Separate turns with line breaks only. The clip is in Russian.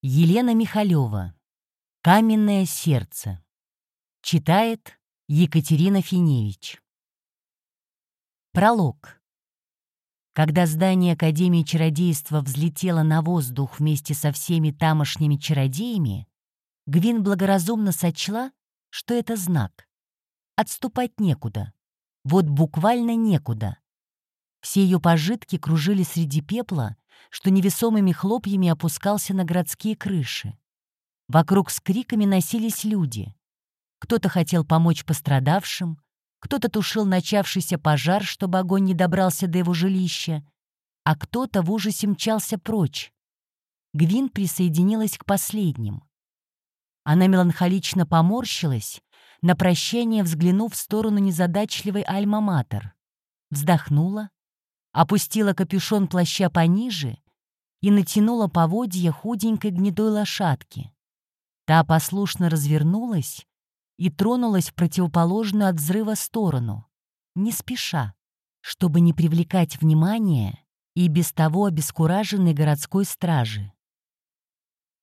Елена Михалева. «Каменное сердце». Читает Екатерина Финевич. Пролог. Когда здание Академии чародейства взлетело на воздух вместе со всеми тамошними чародеями, Гвин благоразумно сочла, что это знак. Отступать некуда. Вот буквально некуда. Все ее пожитки кружили среди пепла, что невесомыми хлопьями опускался на городские крыши. Вокруг с криками носились люди. Кто-то хотел помочь пострадавшим, кто-то тушил начавшийся пожар, чтобы огонь не добрался до его жилища, а кто-то в ужасе мчался прочь. Гвин присоединилась к последним. Она меланхолично поморщилась, на прощание взглянув в сторону незадачливой Альма-Матер. Вздохнула, опустила капюшон плаща пониже и натянула поводья худенькой гнедой лошадки. Та послушно развернулась и тронулась в противоположную от взрыва сторону, не спеша, чтобы не привлекать внимания и без того обескураженной городской стражи.